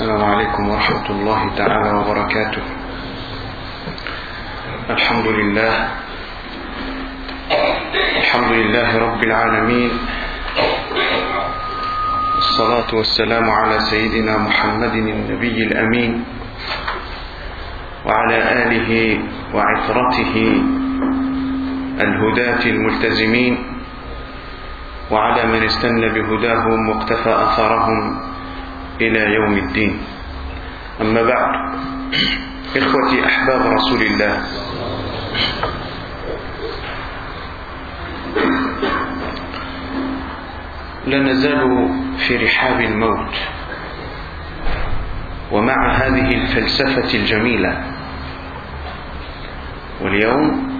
السلام عليكم ورحمة الله تعالى وبركاته. الحمد لله. الحمد لله رب العالمين. الصلاة والسلام على سيدنا محمد النبي الأمين وعلى آله وعطرته الهداة الملتزمين وعلى من استنى بهداهم واقتفى أثرهم إلى يوم الدين. أما بعد إخوتي أحباب رسول الله. لا نزال في رحاب الموت ومع هذه الفلسفة الجميلة. واليوم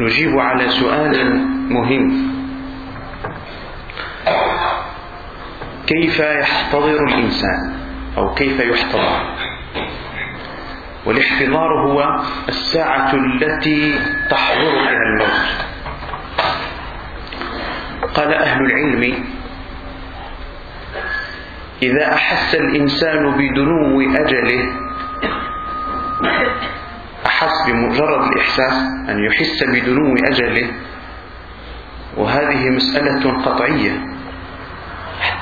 نجيب على سؤال مهم. كيف يحتضر الإنسان أو كيف يحتضر؟ والاحتضار هو الساعة التي تحضر فيها الموت. قال أهل العلم إذا أحس الإنسان بدنو أجله أحس بمجرد الإحساس أن يحس بدنو أجله وهذه مسألة قطعية.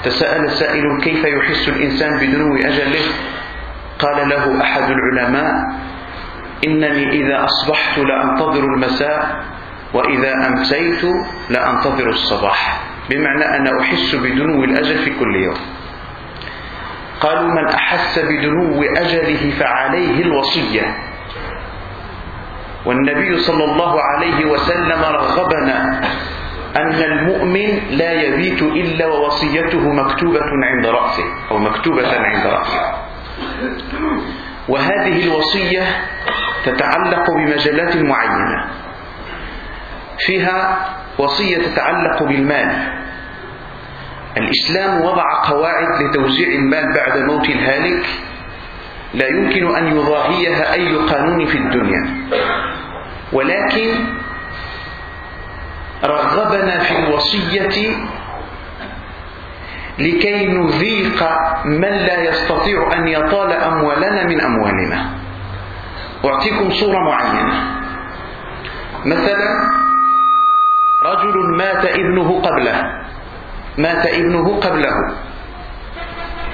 سأل سائل كيف يحس الإنسان بدنو أجله؟ قال له أحد العلماء إنني إذا أصبحت لأنتظر المساء وإذا أمسيت لأنتظر الصباح. بمعنى أنا أحس بدنو الأجل في كل يوم. قالوا من أحس بدنو أجله فعليه الوصية. والنبي صلى الله عليه وسلم رغبنا أن المؤمن لا يبيت إلا ووصيته مكتوبة عند رأسه أو مكتوبة عند رأسه. وهذه الوصية تتعلق بمجالات معينة. فيها وصية تتعلق بالمال. الإسلام وضع قواعد لتوزيع المال بعد موت الهالك. لا يمكن أن يضاهيها أي قانون في الدنيا. ولكن رغبنا في الوصية لكي نذيق من لا يستطيع أن يطال أموالنا من أموالنا. أعطيكم صورة معينة. مثلا رجل مات ابنه قبله. مات ابنه قبله.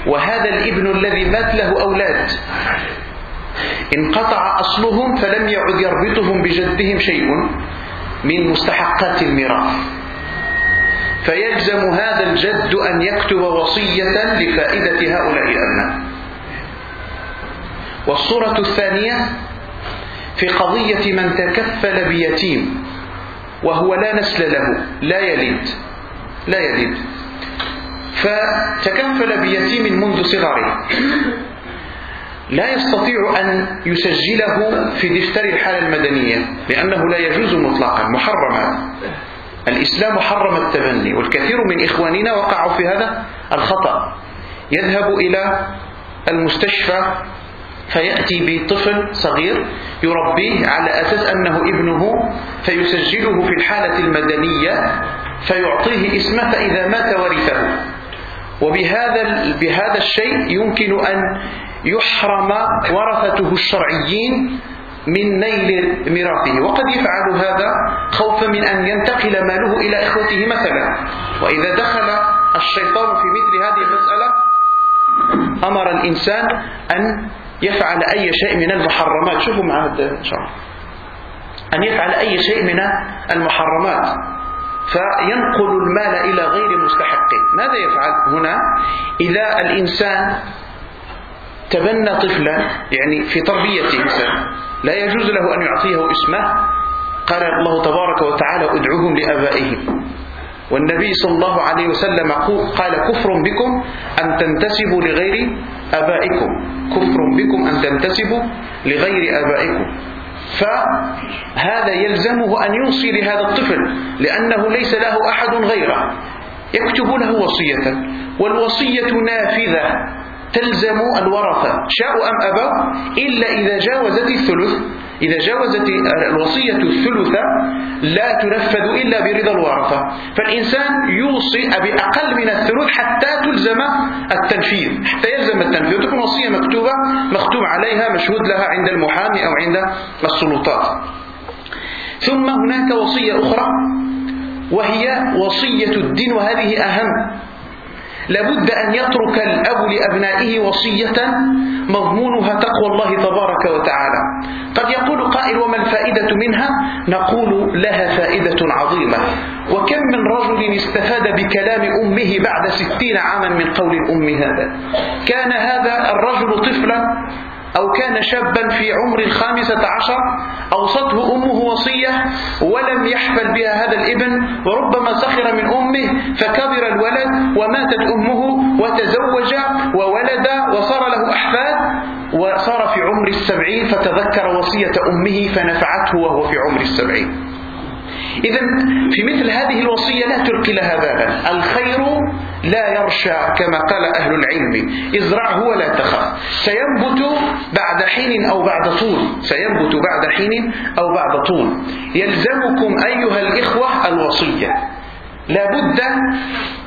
وهذا الابن الذي مات له أولاد. انقطع أصلهم فلم يعد يربطهم بجدهم شيء. من مستحقات الميراث. فيلزم هذا الجد أن يكتب وصية لفائدة هؤلاء الأبناء. والصورة الثانية في قضية من تكفل بيتيم وهو لا نسل له لا يلد لا يلد. فتكفل بيتيم منذ صغره. لا يستطيع أن يسجله في دفتر الحالة المدنية لأنه لا يجوز مطلقا محرما. الإسلام حرم التبني والكثير من إخواننا وقعوا في هذا الخطأ. يذهب إلى المستشفى فيأتي بطفل صغير يربيه على أساس أنه ابنه فيسجله في الحالة المدنية فيعطيه اسمه فإذا مات ورثه. وبهذا بهذا الشيء يمكن أن يحرم ورثته الشرعيين من نيل ميراثه. وقد يفعل هذا خوفا من أن ينتقل ماله إلى إخوته مثلا. وإذا دخل الشيطان في مثل هذه المسألة أمر الإنسان أن يفعل أي شيء من المحرمات. شوفوا مع إن شاء الله. أن يفعل أي شيء من المحرمات. فينقل المال إلى غير مستحقه ماذا يفعل هنا؟ إذا الإنسان تبنى طفلا يعني في تربيته مثلا لا يجوز له أن يعطيه اسمه. قال الله تبارك وتعالى ادعوهم لآبائهم. والنبي صلى الله عليه وسلم قال كفر بكم أن تنتسبوا لغير آبائكم. كفر بكم أن تنتسبوا لغير آبائكم. فهذا يلزمه أن يوصي لهذا الطفل لأنه ليس له أحد غيره. يكتب له وصية والوصية نافذة. تلزم الورثة. شاءوا أم أبوا إلا إذا جاوزت الثلث. إذا جاوزت الوصية الثلثة لا تنفذ إلا برضا الورثة. فالإنسان يوصي بأقل من الثلث حتى تلزم التنفيذ. حتى يلزم التنفيذ. وتكون وصية مكتوبة مختوم عليها مشهود لها عند المحامي أو عند السلطات. ثم هناك وصية أخرى وهي وصية الدين وهذه أهم. لابد أن يترك الأب لأبنائه وصية مضمونها تقوى الله تبارك وتعالى. قد يقول قائل وما الفائدة منها؟ نقول لها فائدة عظيمة. وكم من رجل استفاد بكلام أمه بعد ستين عاما من قول الأم هذا؟ كان هذا الرجل طفلا أو كان شابا في عمر الخامسة عشر أوصته أمه وصية ولم يحفل بها هذا الابن وربما سخر من أمه فكبر الولد وماتت أمه وتزوج وولد وصار له أحفاد وصار في عمر السبعين فتذكر وصية أمه فنفعته وهو في عمر السبعين. إذا في مثل هذه الوصية لا تلقي لها بابا. الخير لا يرشى كما قال أهل العلم. ازرعه ولا تخف. سينبت بعد حين أو بعد طول. سينبت بعد حين أو بعد طول. يلزمكم أيها الإخوة الوصية. لابد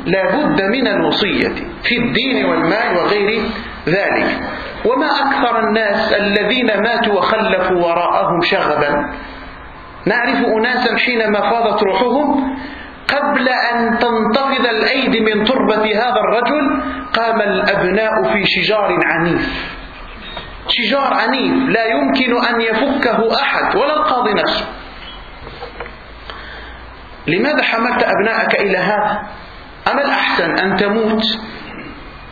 لابد من الوصية في الدين والمال وغير ذلك. وما أكثر الناس الذين ماتوا وخلفوا وراءهم شغبا نعرف أناسا حينما فاضت روحهم قبل أن تنتفض الأيدي من تربة هذا الرجل قام الأبناء في شجار عنيف. شجار عنيف لا يمكن أن يفكه أحد ولا القاضي نفسه. لماذا حملت أبناءك إلى هذا؟ أما الأحسن أن تموت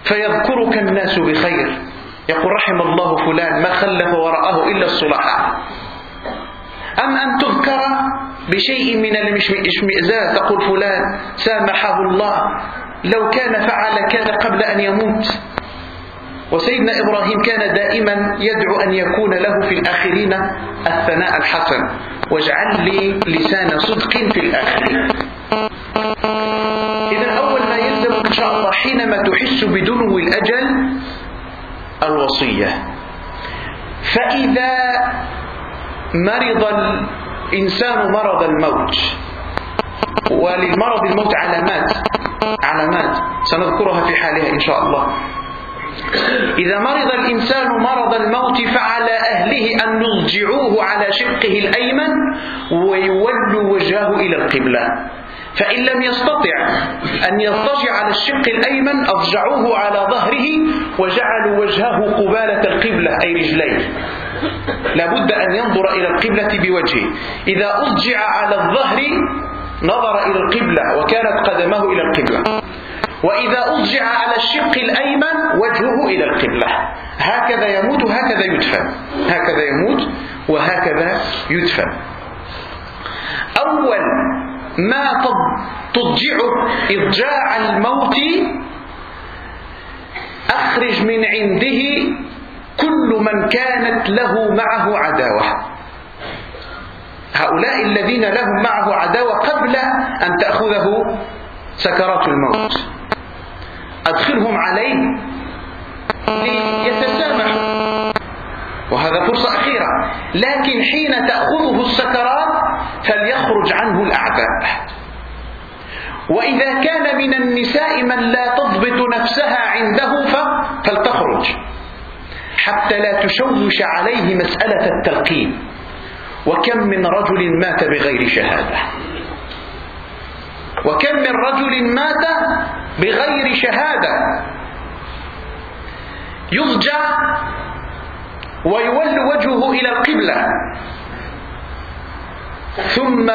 فيذكرك الناس بخير؟ يقول رحم الله فلان ما خلف وراءه إلا الصلحاء. أم أن تذكر بشيء من الاشمئزاز تقول فلان سامحه الله. لو كان فعل كذا قبل أن يموت. وسيدنا إبراهيم كان دائما يدعو أن يكون له في الآخرين الثناء الحسن. واجعل لي لسان صدق في الآخرين. إذا أول ما يلزمك إن شاء الله حينما تحس بدنو الأجل الوصية. فإذا مرض الإنسان مرض الموت. وللمرض الموت علامات علامات سنذكرها في حالها إن شاء الله. إذا مرض الإنسان مرض الموت فعلى أهله أن يضجعوه على شقه الأيمن ويولوا وجهه إلى القبلة. فإن لم يستطع أن يضطجع على الشق الأيمن أضجعوه على ظهره وجعلوا وجهه قبالة القبلة أي رجليه. لابد أن ينظر إلى القبلة بوجهه. إذا أضجع على الظهر نظر إلى القبلة وكانت قدمه إلى القبلة. وإذا أضجع على الشق الأيمن وجهه إلى القبلة. هكذا يموت وهكذا يدفن. هكذا يموت وهكذا يدفن. أول ما تضجعه إضجاع الموت أخرج من عنده كل من كانت له معه عداوة. هؤلاء الذين لهم معه عداوة قبل أن تأخذه سكرات الموت. أدخلهم عليه ليتسامحوا وهذا فرصة أخيرة. لكن حين تأخذه السكرات فليخرج عنه الأعداء. وإذا كان من النساء من لا تضبط نفسها عنده حتى لا تشوش عليه مسألة التلقين. وكم من رجل مات بغير شهادة؟ وكم من رجل مات بغير شهادة؟ يضجع ويول وجهه إلى القبلة. ثم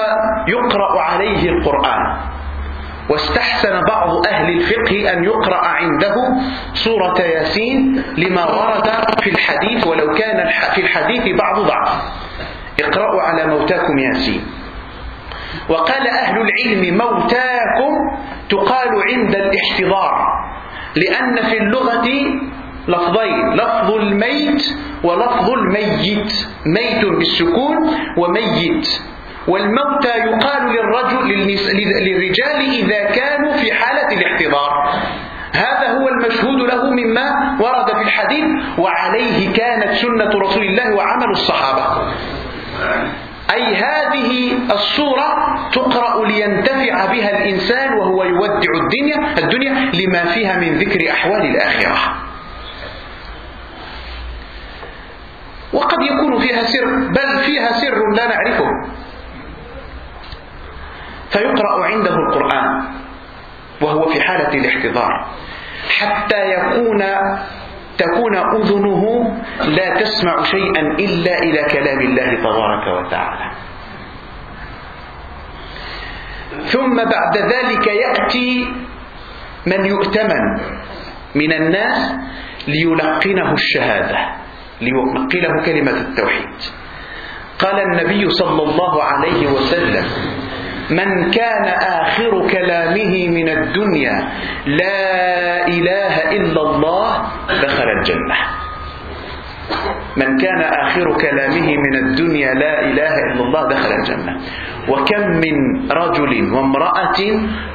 يقرأ عليه القرآن. واستحسن بعض أهل الفقه أن يقرأ عنده سورة ياسين لما ورد في الحديث ولو كان في الحديث بعض ضعف. اقرأوا على موتاكم ياسين. وقال أهل العلم موتاكم تقال عند الاحتضار لأن في اللغة لفظين لفظ الميت ولفظ الميت. ميت بالسكون وميت. والموتى يقال للرجل للرجال إذا كانوا في حالة الاحتضار. هذا هو المشهود له مما ورد في الحديث وعليه كانت سنة رسول الله وعمل الصحابة. أي هذه الصورة تقرأ لينتفع بها الإنسان وهو يودع الدنيا الدنيا لما فيها من ذكر أحوال الآخرة. وقد يكون فيها سر بل فيها سر لا نعرفه. فيقرأ عنده القرآن وهو في حالة الاحتضار حتى يكون تكون أذنه لا تسمع شيئا إلا إلى كلام الله تبارك وتعالى. ثم بعد ذلك يأتي من يؤتمن من الناس ليلقنه الشهادة ليلقنه كلمة التوحيد. قال النبي صلى الله عليه وسلم من كان آخر كلامه من الدنيا لا إله إلا الله دخل الجنة. من كان آخر كلامه من الدنيا لا إله إلا الله دخل الجنة. وكم من رجل وامرأة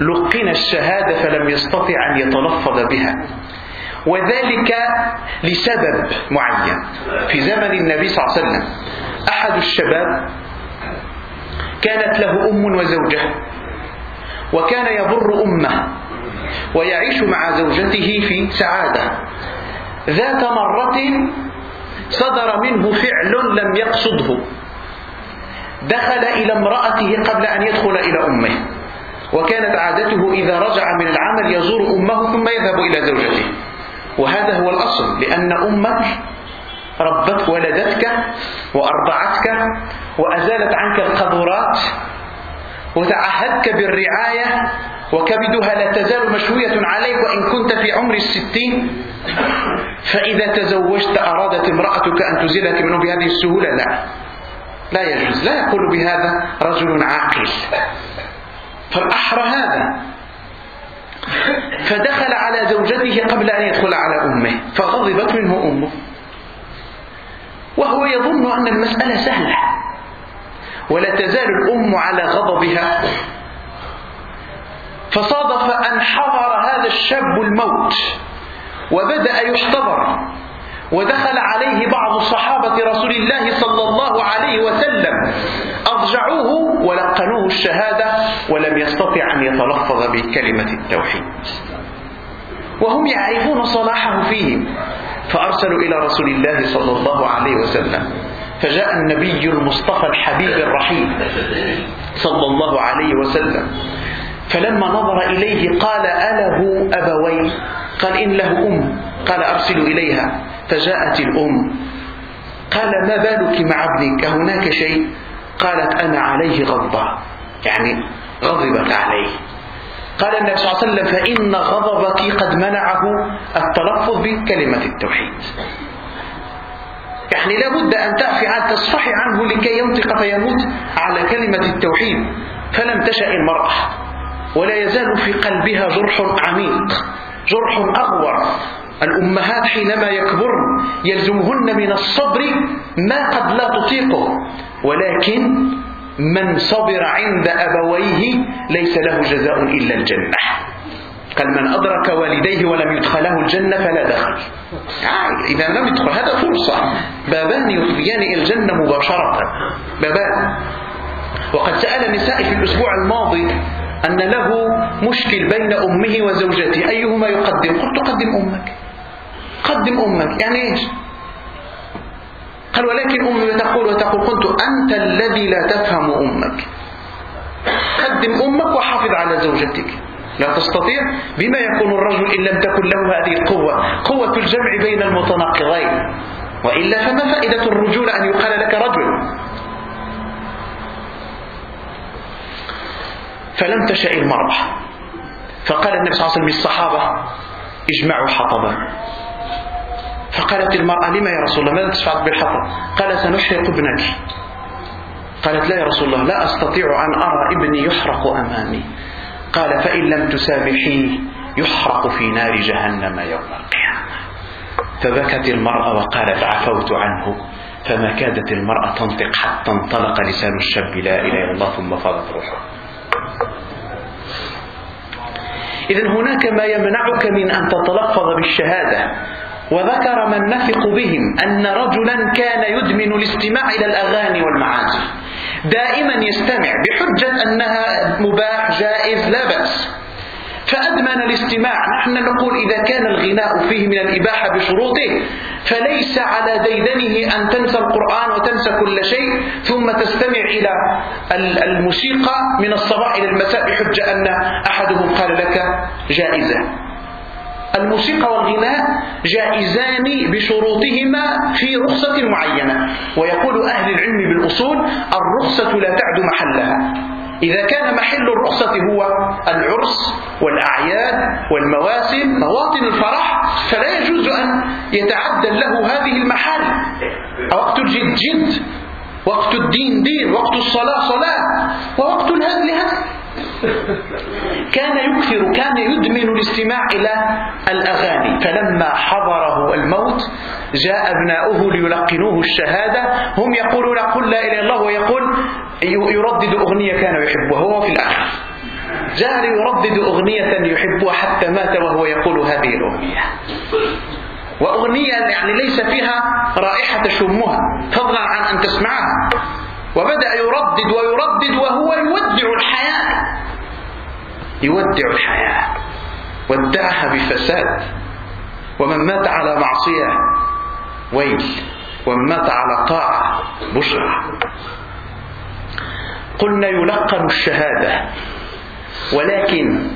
لقن الشهادة فلم يستطع أن يتلفظ بها. وذلك لسبب معين. في زمن النبي صلى الله عليه وسلم أحد الشباب كانت له أم وزوجة وكان يبر أمه ويعيش مع زوجته في سعادة. ذات مرة صدر منه فعل لم يقصده. دخل إلى امرأته قبل أن يدخل إلى أمه وكانت عادته إذا رجع من العمل يزور أمه ثم يذهب إلى زوجته. وهذا هو الأصل لأن أمك ربت ولدتك وأرضعتك وأزالت عنك القذورات وتعهدك بالرعاية وكبدها لا تزال مشوية عليك وإن كنت في عمر الستين. فإذا تزوجت أرادت امرأتك أن تزيلك منه بهذه السهولة؟ لا. لا يجوز. لا يقول بهذا رجل عاقل. فالأحرى هذا. فدخل على زوجته قبل أن يدخل على أمه فغضبت منه أمه. وهو يظن أن المسألة سهلة. ولا تزال الأم على غضبها. فصادف أن حضر هذا الشاب الموت وبدأ يحتضر ودخل عليه بعض صحابة رسول الله صلى الله عليه وسلم. أضجعوه ولقنوه الشهادة ولم يستطع أن يتلفظ بكلمة التوحيد. وهم يعرفون صلاحه فيهم. فأرسلوا إلى رسول الله صلى الله عليه وسلم. فجاء النبي المصطفى الحبيب الرحيم صلى الله عليه وسلم. فلما نظر إليه قال أله أبوين قال إن له أم. قال أرسلوا إليها. فجاءت الأم. قال ما بالك مع ابنك؟ هناك شيء؟ قالت أنا عليه غضبة. يعني غضبت عليه. قال النبي صلى الله عليه وسلم فإن غضبك قد منعه التلفظ بكلمة التوحيد. يعني لابد أن تعفي عن تصفحي عنه لكي ينطق فيموت على كلمة التوحيد فلم تشأ المرأة ولا يزال في قلبها جرح عميق جرح أغور. الأمهات حينما يكبرن يلزمهن من الصبر ما قد لا تطيقه ولكن من صبر عند أبويه ليس له جزاء إلا الجنة. قال من أدرك والديه ولم يدخله الجنة فلا دخل. يعني إذا لم يدخل هذا فرصة. بابان يفضيان إلى الجنة مباشرة. بابان. وقد سأل نسائي في الأسبوع الماضي أن له مشكل بين أمه وزوجته. أيهما يقدم؟ قلت قدم أمك. قدم أمك. يعني إيش؟ قال ولكن أمي تقول وتقول قلت أنت الذي لا تفهم أمك. قدم أمك وحافظ على زوجتك. لا تستطيع بما يكون الرجل إن لم تكن له هذه القوة. قوة الجمع بين المتناقضين. وإلا فما فائدة الرجول أن يقال لك رجل؟ فلم تشأ المرأة. فقال النبي صلى الله عليه وسلم للصحابة اجمعوا حطبا. فقالت المرأة لما يا رسول الله؟ ماذا تفعل بالحطب قال سنحرق ابنك. قالت لا يا رسول الله لا أستطيع أن أرى ابني يحرق أمامي. قال فإن لم تسامحيه يحرق في نار جهنم يوم القيامة. فبكت المرأة وقالت عفوت عنه. فما كادت المرأة تنطق حتى انطلق لسان الشاب لا إله إلا الله. ثم فاضت روحه إذا هناك ما يمنعك من أن تتلفظ بالشهادة. وذكر من نثق بهم أن رجلا كان يدمن الاستماع إلى الأغاني والمعازف دائما يستمع بحجة أنها مباح جائز لا بأس. فأدمن الاستماع. نحن نقول إذا كان الغناء فيه من الإباحة بشروطه فليس على ديدنه أن تنسى القرآن وتنسى كل شيء ثم تستمع إلى الموسيقى من الصباح إلى المساء بحجة أن أحدهم قال لك جائزة. الموسيقى والغناء جائزان بشروطهما في رخصة معينة. ويقول أهل العلم بالأصول الرخصة لا تعد محلها. إذا كان محل الرخصة هو العرس والأعياد والمواسم مواطن الفرح فلا يجوز أن يتعدى له هذه المحال. وقت الجد جد وقت الدين دين وقت الصلاة صلاة ووقت الهزل هزل كان يكثر كان يدمن الاستماع إلى الأغاني. فلما حضره الموت جاء أبناؤه ليلقنوه الشهادة. هم يقولون قل لا إله إلا الله ويقول يردد أغنية كان يحبها هو في الآخر. جاء ليردد أغنية يحبها حتى مات وهو يقول هذه الأغنية. وأغنية يعني ليس فيها رائحة شمها فضلا عن أن تسمعها. وبدأ يردد ويردد وهو يودع الحياة. يودع الحياة. ودعها بفساد. ومن مات على معصية ويل. ومن مات على طاعة بشرى. قلنا يلقن الشهادة. ولكن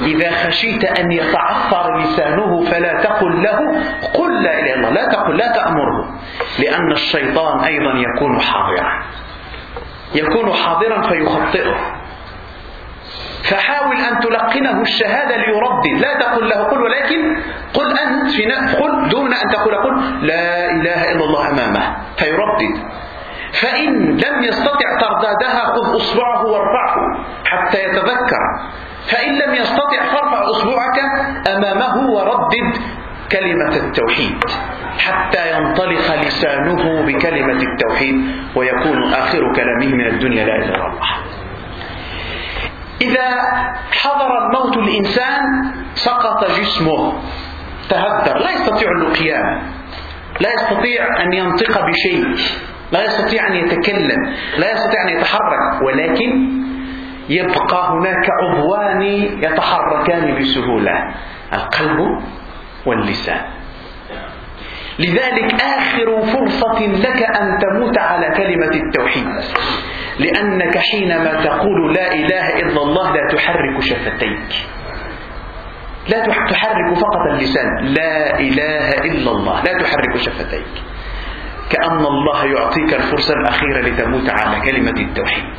إذا خشيت أن يتعثر لسانه فلا تقل له قل لا إله إلا الله. لا تقل لا تأمره. لأن الشيطان أيضا يكون حاضرا. يكون حاضرا فيخطئه. فحاول أن تلقنه الشهادة ليردد لا تقل له قل ولكن قل أنت في قل دون أن تقول قل لا إله إلا الله أمامه فيردد فإن لم يستطع تردادها خذ أصبعه وارفعه حتى يتذكر. فإن لم يستطع فارفع أصبعك أمامه وردد. كلمة التوحيد حتى ينطلق لسانه بكلمة التوحيد ويكون آخر كلامه من الدنيا لا إله إلا الله. إذا حضر الموت الإنسان سقط جسمه تهدر لا يستطيع القيام لا يستطيع أن ينطق بشيء لا يستطيع أن يتكلم لا يستطيع أن يتحرك ولكن يبقى هناك عضوان يتحركان بسهولة. القلب واللسان. لذلك آخر فرصة لك أن تموت على كلمة التوحيد. لأنك حينما تقول لا إله إلا الله لا تحرك شفتيك. لا تحرك فقط اللسان. لا إله إلا الله لا تحرك شفتيك. كأن الله يعطيك الفرصة الأخيرة لتموت على كلمة التوحيد.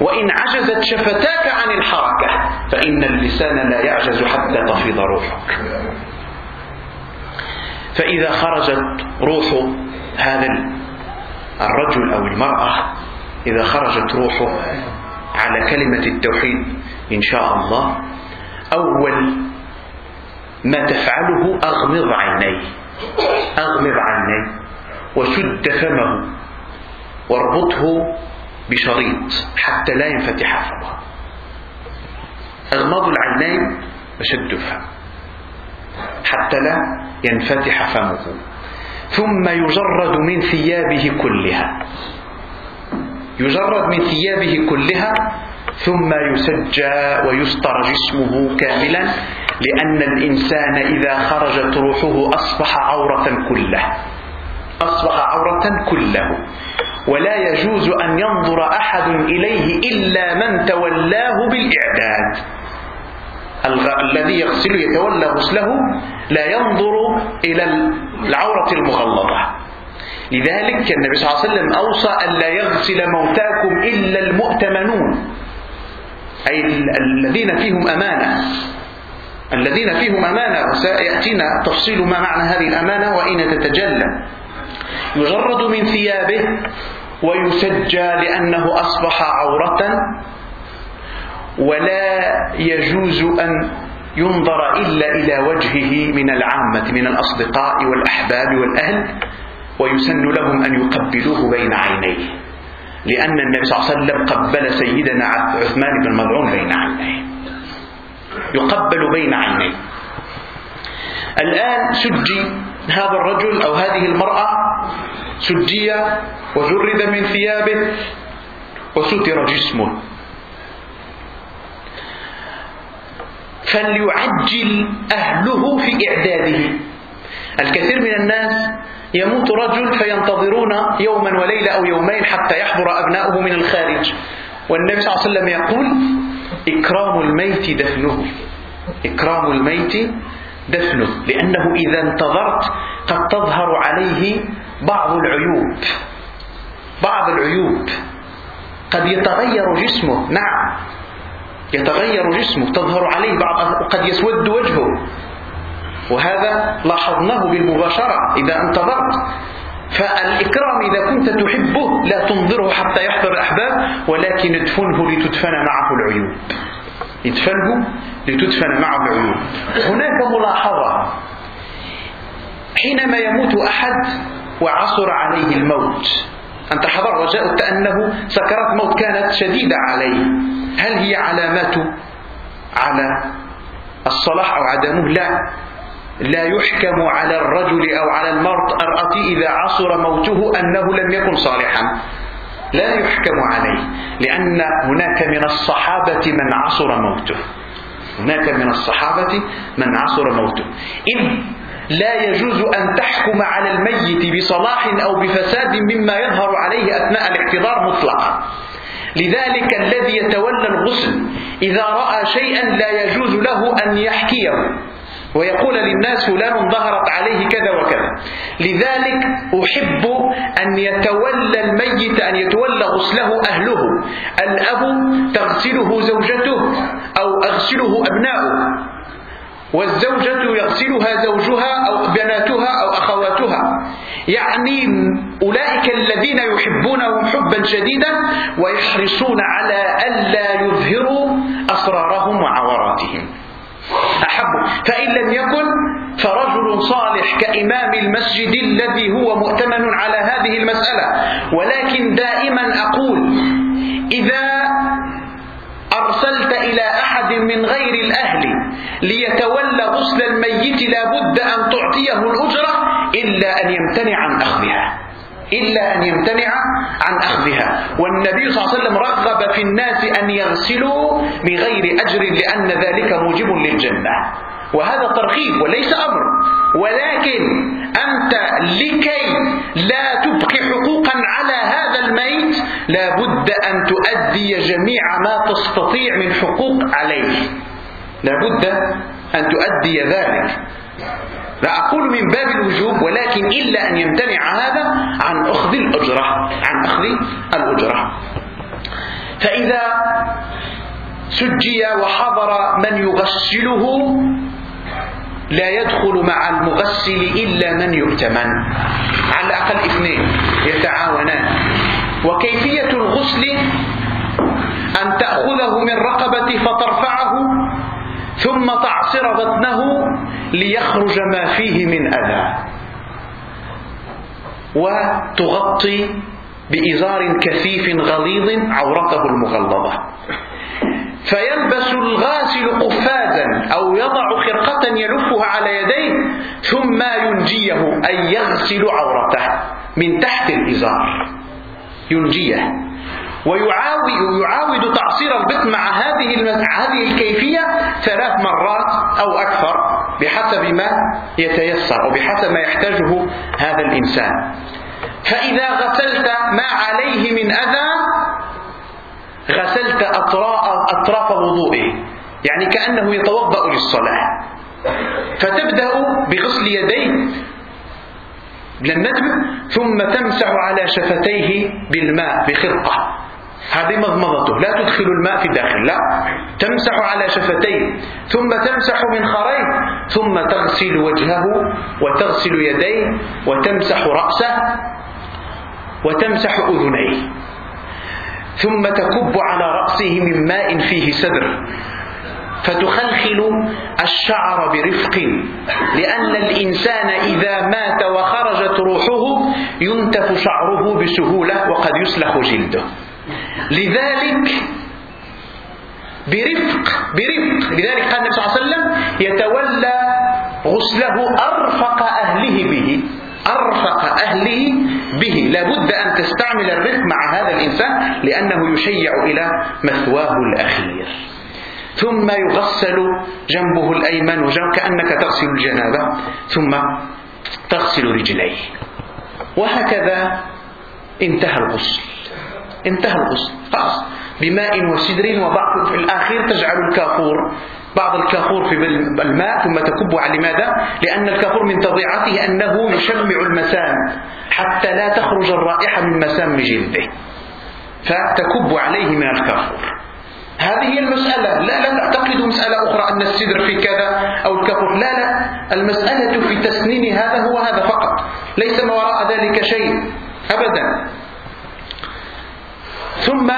وإن عجزت شفتاك عن الحركة فإن اللسان لا يعجز حتى تفيض روحك. فإذا خرجت روح هذا الرجل أو المرأة إذا خرجت روحه على كلمة التوحيد إن شاء الله أول ما تفعله أغمض عينيه أغمض عينيه وشد فمه واربطه بشريط حتى لا ينفتح فمه. أغمض العينين وشد فمه. حتى لا ينفتح فمه. ثم يجرد من ثيابه كلها. يجرد من ثيابه كلها ثم يسجى ويستر جسمه كاملا لأن الإنسان إذا خرجت روحه أصبح عورة كله. أصبح عورة كله. ولا يجوز أن ينظر أحد إليه إلا من تولاه بالإعداد. الذي يغسل يتولى غسله لا ينظر إلى العورة المغلظة. لذلك النبي صلى الله عليه وسلم أوصى أن لا يغسل موتاكم إلا المؤتمنون. أي الذين فيهم أمانة. الذين فيهم أمانة. وسيأتينا تفصيل ما معنى هذه الأمانة وأين تتجلى. يجرد من ثيابه ويسجى لأنه أصبح عورة. ولا يجوز أن ينظر إلا إلى وجهه من العامة من الأصدقاء والأحباب والأهل ويسن لهم أن يقبلوه بين عينيه. لأن النبي صلى الله عليه وسلم قبل سيدنا عثمان بن مضعون بين عينيه. يقبل بين عينيه. الآن سجي هذا الرجل أو هذه المرأة سجي وجرد من ثيابه وستر جسمه. فليعجل أهله في إعداده. الكثير من الناس يموت رجل فينتظرون يوما وليلة أو يومين حتى يحضر أبناؤه من الخارج. والنبي صلى الله عليه وسلم يقول إكرام الميت دفنه. إكرام الميت دفنه. لأنه إذا انتظرت قد تظهر عليه بعض العيوب. بعض العيوب. قد يتغير جسمه. نعم. يتغير جسمه تظهر عليه بعض قد يسود وجهه. وهذا لاحظناه بالمباشرة إذا انتظرت. فالإكرام إذا كنت تحبه لا تنظره حتى يحضر الأحباب ولكن ادفنه لتدفن معه العيوب. ادفنه لتدفن معه العيوب. هناك ملاحظة. حينما يموت أحد وعصر عليه الموت أنت حضر وجاءت أنه سكرات موت كانت شديدة عليه. هل هي علامات على الصلاح أو عدمه؟ لا. لا يحكم على الرجل أو على المرأة إذا عصر موته أنه لم يكن صالحا. لا يحكم عليه لأن هناك من الصحابة من عصر موته. هناك من الصحابة من عصر موته. إذ لا يجوز أن تحكم على الميت بصلاح أو بفساد مما يظهر عليه أثناء الاحتضار مطلقا. لذلك الذي يتولى الغسل إذا رأى شيئا لا يجوز له أن يحكيه. ويقول للناس فلان ظهرت عليه كذا وكذا. لذلك أحب أن يتولى الميت أن يتولى غسله أهله. الأب تغسله زوجته أو أغسله أبناؤه. والزوجة يغسلها زوجها أو بناتها أو أخواتها. يعني أولئك الذين يحبونهم حبا شديدا ويحرصون على ألا يظهروا أسرارهم وعوراتهم. أحب. فإن لم يكن فرجل صالح كإمام المسجد الذي هو مؤتمن على هذه المسألة. ولكن دائما أقول إذا أرسلت إلى أحد من غير الأهل ليتولى غسل الميت لابد أن تعطيه الأجرة إلا أن يمتنع عن أخذها. إلا أن يمتنع عن أخذها. والنبي صلى الله عليه وسلم رغب في الناس أن يغسلوا بغير أجر لأن ذلك موجب للجنة. وهذا ترغيب وليس أمر. ولكن أنت لكي لا تبقي حقوقا على هذا الميت لابد أن تؤدي جميع ما تستطيع من حقوق عليه. لابد أن تؤدي ذلك. لا أقول من باب الوجوب ولكن إلا أن يمتنع هذا عن أخذ الأجرة عن أخذ الأجرة. فإذا سجي وحضر من يغسله لا يدخل مع المغسل إلا من يؤتمن. على الأقل اثنين يتعاونان. وكيفية الغسل؟ أن تأخذه من رقبة فترفعه ثم تعصر بطنه ليخرج ما فيه من أذى. وتغطي بإزار كثيف غليظ عورته المغلظة. فيلبس الغاسل قفازا أو يضع خرقة يلفها على يديه ثم ينجيه أي يغسل عورته من تحت الإزار. ينجيه. ويعاود يعاود تعصير البطن مع هذه هذه الكيفية ثلاث مرات أو أكثر بحسب ما يتيسر وبحسب ما يحتاجه هذا الإنسان. فإذا غسلت ما عليه من أذى غسلت أطراف وضوئه. يعني كأنه يتوضأ للصلاة. فتبدأ بغسل يديه بالندم ثم تمسح على شفتيه بالماء بخرقة. هذه مضمضته. لا تدخل الماء في الداخل لا. تمسح على شفتيه ثم تمسح من خريه ثم تغسل وجهه وتغسل يديه وتمسح رأسه وتمسح أذنيه. ثم تكب على رأسه من ماء فيه سدر فتخلخل الشعر برفق لأن الإنسان إذا مات وخرجت روحه ينتف شعره بسهولة وقد يسلخ جلده. لذلك برفق برفق لذلك قال النبي صلى الله عليه وسلم يتولى غسله أرفق أهله به. أرفق أهله به. لابد أن تستعمل الرفق مع هذا الإنسان لأنه يشيع إلى مثواه الأخير. ثم يغسل جنبه الأيمن كأنك تغسل الجنابة. ثم تغسل رجليه. وهكذا انتهى الغسل. انتهى الغسل. خلاص. بماء وسدر وبعض في الآخير تجعل الكافور بعض الكافور في الماء ثم تكب على لماذا؟ لأن الكافور من طبيعته أنه يشمع المسام حتى لا تخرج الرائحة من مسام جلده. فتكب عليه من الكافور. هذه المسألة. لا لا تعتقدوا مسألة أخرى أن السدر في كذا أو الكفر لا لا. المسألة في تسنين هذا هو هذا فقط. ليس ما وراء ذلك شيء. أبدا. ثم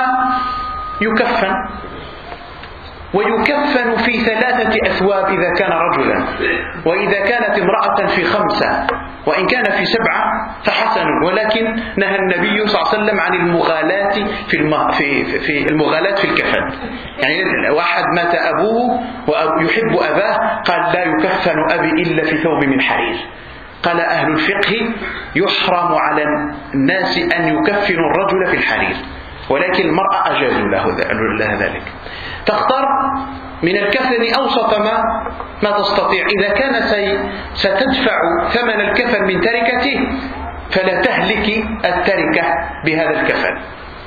يكفن. ويكفن في ثلاثة أثواب إذا كان رجلا. وإذا كانت امرأة في خمسة وإن كان في سبعة فحسن. ولكن نهى النبي صلى الله عليه وسلم عن المغالاة في الم... في في المغالاة في الكفن. يعني واحد مات أبوه ويحب أباه قال لا يكفن أبي إلا في ثوب من حرير. قال أهل الفقه يحرم على الناس أن يكفنوا الرجل في الحرير ولكن المرأة أجازوا له ذلك. تختار من الكفن أوسط ما ما تستطيع. إذا كان ستدفع ثمن الكفن من تركته فلا تهلك التركة بهذا الكفن.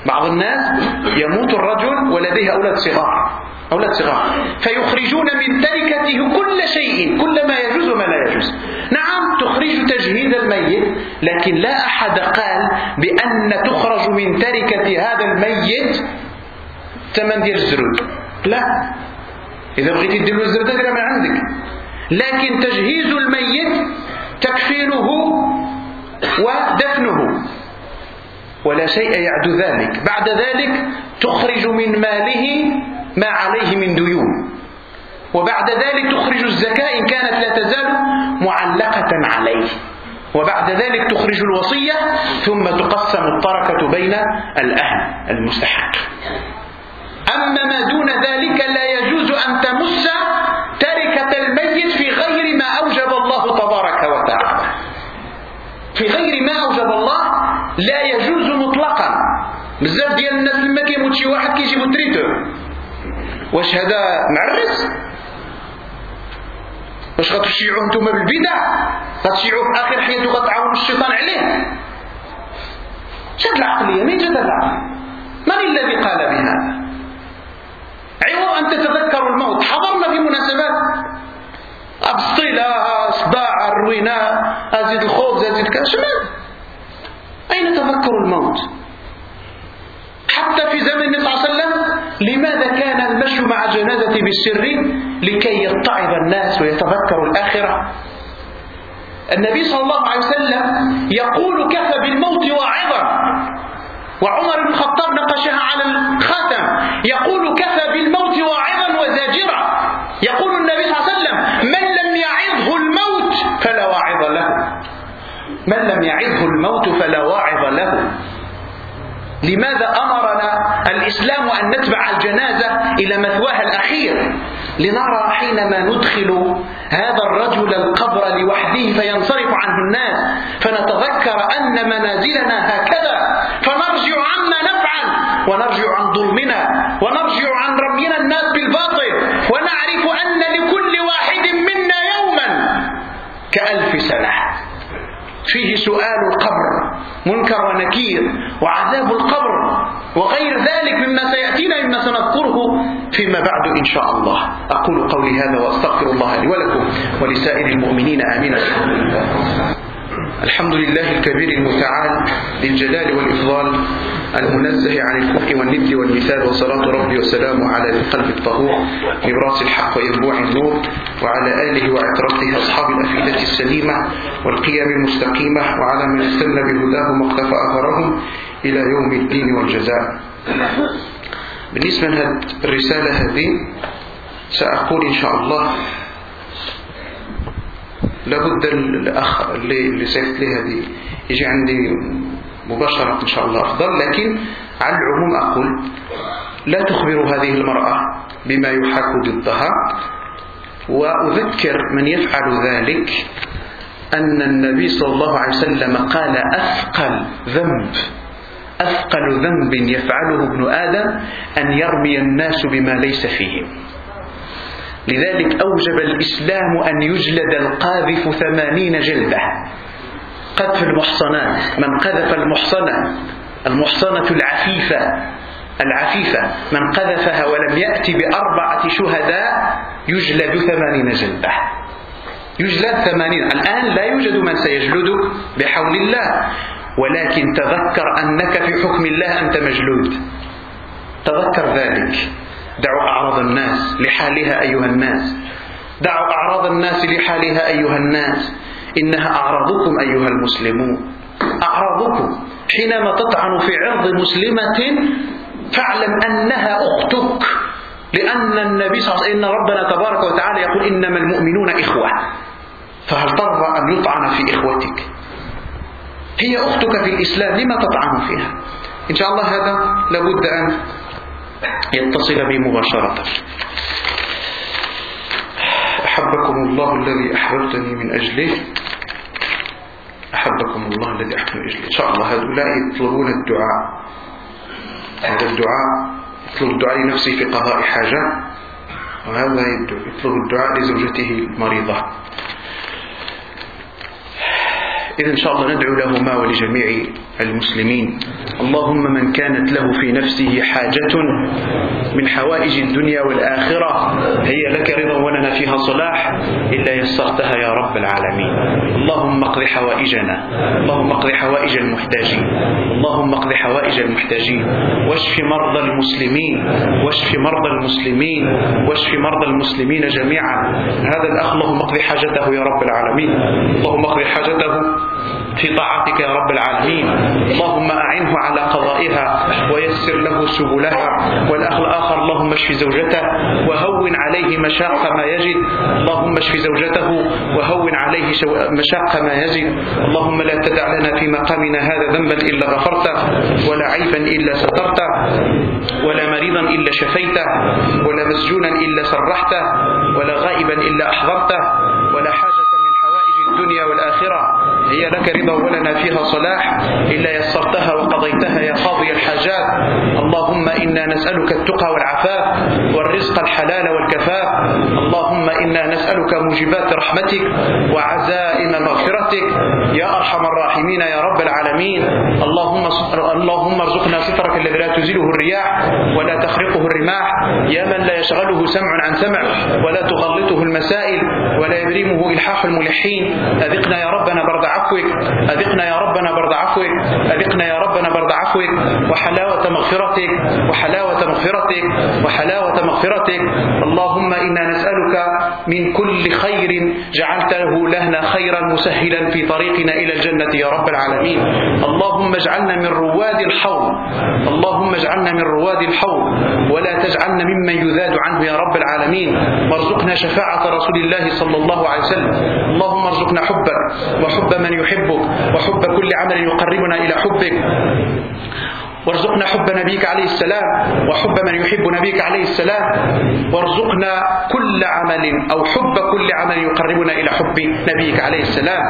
بعض الناس يموت الرجل ولديه أولاد صغار أولاد صغار. فيخرجون من تركته كل شيء كل ما يجوز وما لا يجوز. نعم تخرج تجهيد الميت لكن لا أحد قال بأن تخرج من تركة هذا الميت ثمن ديال الزرود. لا. إذا بغيتي دير له الزرد ديرها من عندك. لكن تجهيز الميت تكفينه ودفنه. ولا شيء يعد ذلك. بعد ذلك تخرج من ماله ما عليه من ديون. وبعد ذلك تخرج الزكاة إن كانت لا تزال معلقة عليه. وبعد ذلك تخرج الوصية ثم تقسم التركة بين الأهل المستحق. أما ما دون ذلك لا يجوز أن تمس تركة الميت في غير ما أوجب الله تبارك وتعالى. في غير ما أوجب الله لا يجوز مطلقا. بزاف ديال الناس لما كيموت شي واحد كيجيبوا تريتو. واش هذا معرس؟ واش غتشيعوه نتوما بالبدع؟ غتشيعوه في آخر حياته غتعاونوا الشيطان عليه؟ شد العقلية مين جد العقلية؟ من الذي قال بهذا؟ عوض أن تتذكروا الموت. حضرنا في مناسبات. أبسطيلة صداع الروينة أزيد الخبز أزيد كذا. أين تذكروا الموت؟ حتى في زمن النبي صلى الله عليه وسلم لماذا كان المشي مع الجنازة بالسر؟ لكي يتعظ الناس ويتذكروا الآخرة. النبي صلى الله عليه وسلم يقول كفى بالموت واعظا وعمر بن الخطاب نقشها على الخاتم. يقول كفى بالموت واعظا وزاجرا. يقول النبي صلى الله عليه وسلم من لم يعظه الموت فلا واعظ له. من لم يعظه الموت فلا واعظ له. لماذا أمرنا الإسلام أن نتبع الجنازة إلى مثواها الأخير؟ لنرى حينما ندخل هذا الرجل القبر لوحده فينصرف عنه الناس فنتذكر أن منازلنا هكذا فنرجع عما نفعل ونرجع عن ظلمنا ونرجع عن رمينا الناس بالباطل ونعرف أن لكل واحد منا يوما كألف سنة. فيه سؤال القبر منكر ونكير وعذاب القبر وغير ذلك مما سيأتينا مما سنذكره فيما بعد إن شاء الله. أقول قولي هذا وأستغفر الله لي ولكم ولسائر المؤمنين آمين. الحمد لله الكبير المتعال للجلال والإفضال المنزه عن الكفر والند والمثال وصلاة ربي وسلامه على القلب الطهور نبراس الحق وإربوع النور وعلى آله وعترته أصحاب الأفئدة السليمة والقيم المستقيمة وعلى من استنى بهداه واقتفى أثرهم إلى يوم الدين والجزاء. بالنسبة لهذه الرسالة هذه سأقول إن شاء الله لابد الأخ اللي, سيكت لي هذه يجي عندي مباشرة إن شاء الله أفضل. لكن على العموم أقول لا تخبر هذه المرأة بما يحاك ضدها. وأذكر من يفعل ذلك أن النبي صلى الله عليه وسلم قال أثقل ذنب أثقل ذنب يفعله ابن آدم أن يرمي الناس بما ليس فيهم لذلك أوجب الإسلام أن يجلد القاذف ثمانين جلدة. قذف المحصنات من قذف المحصنة. المحصنة العفيفة. العفيفة. من قذفها ولم يأتي بأربعة شهداء يجلد ثمانين جلدة. يجلد ثمانين. الآن لا يوجد من سيجلدك بحول الله. ولكن تذكر أنك في حكم الله أنت مجلود. تذكر ذلك. دعوا أعراض الناس لحالها أيها الناس. دعوا أعراض الناس لحالها أيها الناس. إنها أعراضكم أيها المسلمون. أعراضكم. حينما تطعن في عرض مسلمة فاعلم أنها أختك. لأن النبي صلى الله عليه وسلم إن ربنا تبارك وتعالى يقول إنما المؤمنون إخوة. فهل ترضى أن يطعن في إخوتك؟ هي أختك في الإسلام لما تطعن فيها؟ إن شاء الله هذا لابد أن يتصل بي مباشرة. أحبكم الله الذي أحببتني من أجله. أحبكم الله الذي أجله إن شاء الله هؤلاء يطلبون الدعاء. هذا الدعاء يطلب الدعاء لنفسه في قضاء حاجة. وهذا يطلب الدعاء لزوجته المريضة. إذا إن شاء الله ندعو لهما ولجميع المسلمين. اللهم من كانت له في نفسه حاجة من حوائج الدنيا والآخرة. هي لك رضا ولنا فيها صلاح. إلا يسرتها يا رب العالمين. اللهم اقض حوائجنا. اللهم اقض حوائج المحتاجين. اللهم اقض حوائج المحتاجين. واشف مرضى المسلمين. واشف مرضى المسلمين. واشف مرضى المسلمين جميعا. هذا الأخ اللهم اقض حاجته يا رب العالمين. اللهم اقض حاجته. في طاعتك يا رب العالمين. اللهم أعنه على قضائها ويسر له سبلها والأخ الآخر اللهم اشف زوجته وهون عليه مشاق ما يجد. اللهم اشف زوجته وهون عليه مشاق ما يجد. اللهم لا تدع لنا في مقامنا هذا ذنبا إلا غفرته ولا عيبا إلا سترته ولا مريضا إلا شفيته ولا مسجونا إلا سرحته ولا غائبا إلا أحضرته ولا حاجة الدنيا والآخرة. هي لك رضا ولنا فيها صلاح. إلا يسرتها وقضيتها يا قاضي الحاجات. اللهم إنا نسألك التقى والعفاف والرزق الحلال والكفاف. اللهم إنا نسألك موجبات رحمتك وعزائم مغفرتك. يا أرحم الراحمين يا رب العالمين. اللهم اللهم ارزقنا سترك الذي لا تزيله الرياح ولا تخرقه الرماح. يا من لا يشغله سمع عن سمع ولا تغلطه المسائل ولا يبرمه إلحاح الملحين. أذقنا يا ربنا برد عفوك. أذقنا يا ربنا برد عفوك. أذقنا يا ربنا برد عفوك. وحلاوة مغفرتك. وحلاوة مغفرتك. وحلاوة مغفرتك. اللهم إنا نسألك من كل خير جعلته لنا خيرا مسهلا في طريقنا إلى الجنة يا رب العالمين. اللهم اجعلنا من رواد الحوض. اللهم اجعلنا من رواد الحوض. ولا تجعلنا ممن يذاد عنه يا رب العالمين. وارزقنا شفاعة رسول الله صلى الله عليه وسلم. اللهم ارزقنا حبك وحب من يحبك وحب كل عمل يقربنا إلى حبك. وارزقنا حب نبيك عليه السلام وحب من يحب نبيك عليه السلام. وارزقنا كل عمل أو حب كل عمل يقربنا إلى حب نبيك عليه السلام.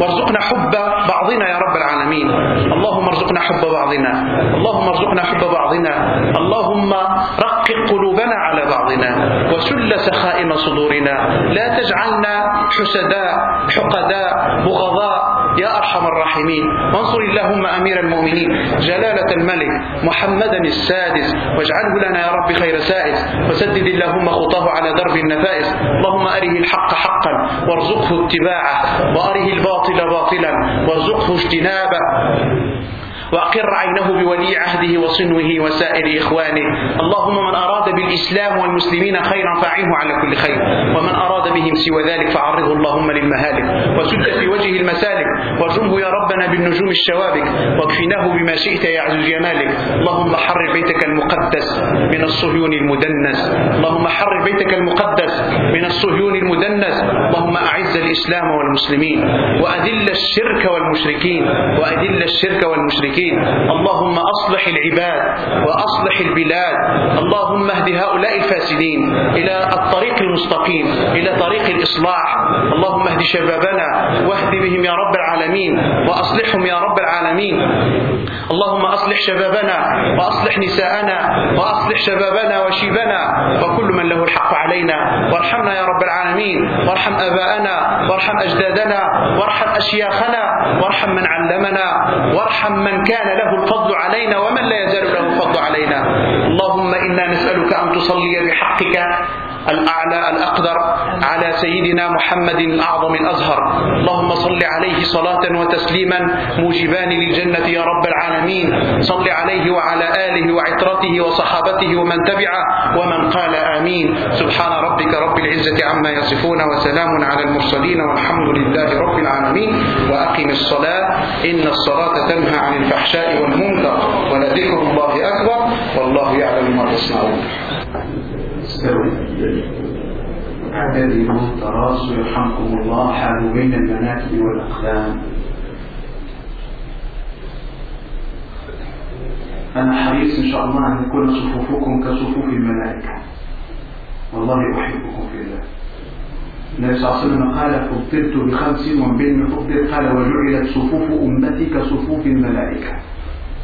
وارزقنا حب بعضنا يا رب العالمين. اللهم ارزقنا حب بعضنا. اللهم ارزقنا حب بعضنا. اللهم رقق قلوبنا على بعضنا. وسل سخائم صدورنا. لا تجعلنا حسداء حقداء بغضاء. يا أرحم الراحمين. وانصر اللهم أمير المؤمنين. جلالة الملك. محمدا السادس. واجعله لنا يا رب خير سائس. وسدد اللهم خطاه على درب النفائس. اللهم أره الحق حقا وارزقه اتباعه. وأره الباطل باطلا. وارزقه اجتنابه. وأقر عينه بولي عهده وصنوه وسائر إخوانه. اللهم من أراد بالإسلام والمسلمين خيرا فاعنه على كل خير. ومن أراد بهم سوى ذلك فعرضه اللهم للمهالك. وسد في وجهه المسالك. وارجمه يا ربنا بالنجوم الشوابك. واكفناه بما شئت يا عز جمالك اللهم حرر بيتك المقدس من الصهيون المدنس. اللهم حرر بيتك المقدس من الصهيون المدنس. اللهم أعز الإسلام والمسلمين. وأذل الشرك والمشركين. وأذل الشرك والمشركين. اللهم أصلح العباد وأصلح البلاد. اللهم اهد هؤلاء الفاسدين إلى الطريق المستقيم إلى طريق الإصلاح. اللهم اهد شبابنا واهد بهم يا رب العالمين وأصلحهم يا رب العالمين. اللهم أصلح شبابنا وأصلح نساءنا وأصلح شبابنا وشيبنا. وكل من له الحق علينا. وارحمنا يا رب العالمين. وارحم آباءنا. وارحم أجدادنا. وارحم أشياخنا. وارحم من علمنا. وارحم من كان له الفضل علينا ومن لا يزال له الفضل علينا. اللهم إنا نسألك أن تصلي بحقك الأعلى الأقدر على سيدنا محمد الأعظم الأزهر. اللهم صل عليه صلاة وتسليما موجبان للجنة يا رب العالمين. صل عليه وعلى آله وعترته وصحابته ومن تبعه ومن قال آمين. سبحان ربك رب العزة عما يصفون وسلام على المرسلين والحمد لله رب العالمين. وأقم الصلاة. إن الصلاة تنهى عن الفحشاء والمنكر ولذكر الله أكبر. والله يعلم ما تصنعون. اعتدلوا تراصوا يرحمكم الله حالوا بين المناكب والأقدام. أنا حريص إن شاء الله أن تكون صفوفكم كصفوف الملائكة. والله أحبكم في الله. النبي صلى الله عليه وسلم قال فضلت بخمس ومن فضلت قال وجعلت صفوف أمتي كصفوف الملائكة.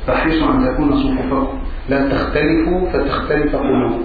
فاحرصوا أن تكون صفوفكم. لا تختلفوا فتختلف قلوبكم.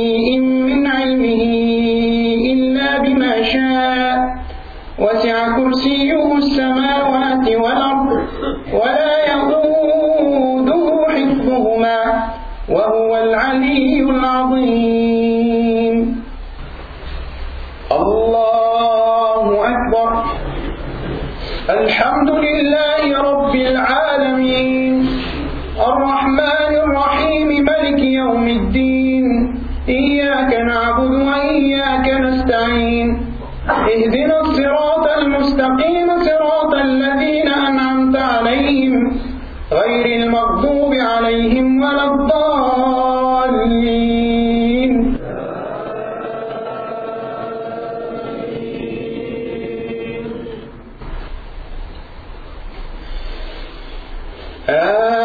آه